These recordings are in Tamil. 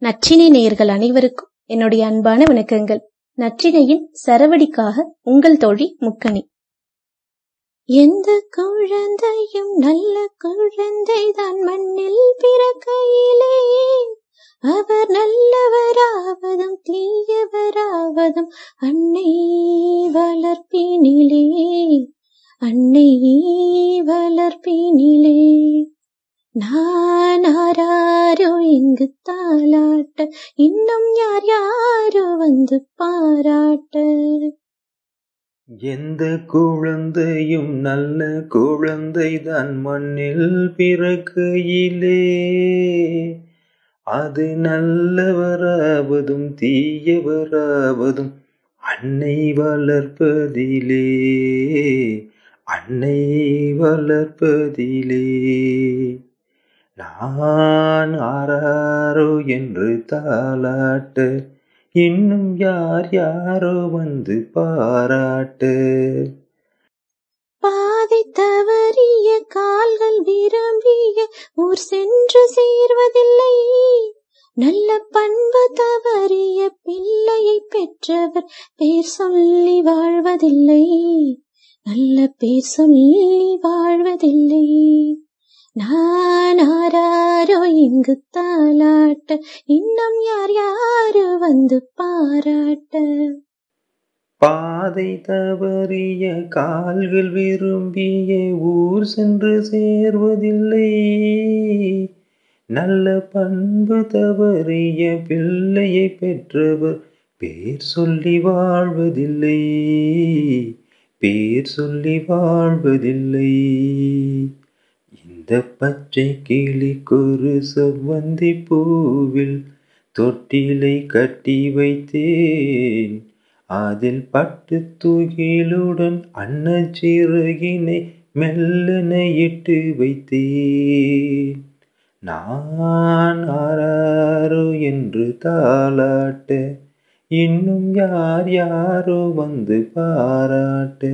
நற்றினை நேயர்கள் அனைவருக்கும் என்னுடைய அன்பான வணக்கங்கள். நற்றினையின் சரவடிக்காக உங்கள் தோழி முக்கணி எந்த குழந்தையும் நல்ல குழந்தை தான் மண்ணில் பிறக்கையிலே. அவர் நல்லவராவதும் தீயவராவதும் அன்னை வளர்ப்பினிலே. அன்னை வளர்ப்பினிலே. நான் ஆராரோ தாளாட்ட இன்னும் யார் யாரோ வந்து பாராட்ட? எந்த குழந்தையும் நல்ல குழந்தைதான் மண்ணில் பிறக்கையிலே. அது நல்லவராவதும் தீயவராவதும் அன்னை வளர்ப்பதிலே. அன்னை வளர்ப்பதிலே. நான் ஆராரோ என்று தாளாட்டு இன்னும் யார் யாரோ வந்து பாராட்டு. பாதை தவறிய கால்கள் விரும்பிய ஊர் சென்று சேர்வதில்லை. நல்ல பண்பு தவறிய பிள்ளையை பெற்றவர் பேர் சொல்லி வாழ்வதில்லை. நல்ல பேர் சொல்லி வாழ்வதில்லை. நானாரோ இங்கு தாளாட்ட இன்னும் யார் யாரு வந்து பாராட்ட? பாதை தவறிய கால்கள் விரும்பிய ஊர் சென்று சேர்வதில்லை. நல்ல பண்பு தவறிய பிள்ளையை பெற்றவர் பேர் சொல்லி வாழ்வதில்லை. பேர் சொல்லி வாழ்வதில்லை. இந்த பச்சை கிளிக்கொரு செவ்வந்தி பூவில் தொட்டிலை கட்டி வைத்தேன். அதில் பட்டு தூகிலுடன் அன்னச்சிறகினை மெல்லன இட்டு வைத்தேன். நான் ஆராரோ என்று தாளாட்ட இன்னும் யார் யாரோ வந்து பாராட்ட.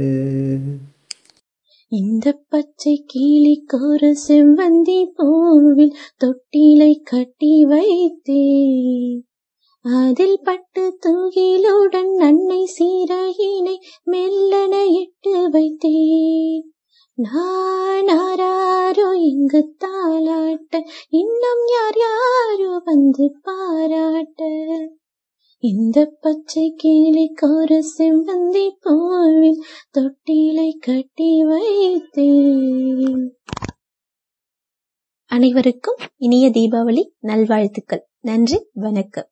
இந்த பச்சை கிளிக்கொரு செவ்வந்தி பூவில் தொட்டிலை கட்டி வைத்தே அதில் பட்டு தூகிலுடன் நன்னை சீரகினை மெல்லன இட்டு வைத்தே நான் ஆராரோ இங்கு தாளாட்ட இன்னும் யார் யாரோ வந்து பாராட்ட. இந்த பச்சை கிளிக்கொரு செவ்வந்தி பூவில் தொட்டிலை கட்டி வைத்தேன். அனைவருக்கும் இனிய தீபாவளி நல்வாழ்த்துக்கள். நன்றி வணக்கம்.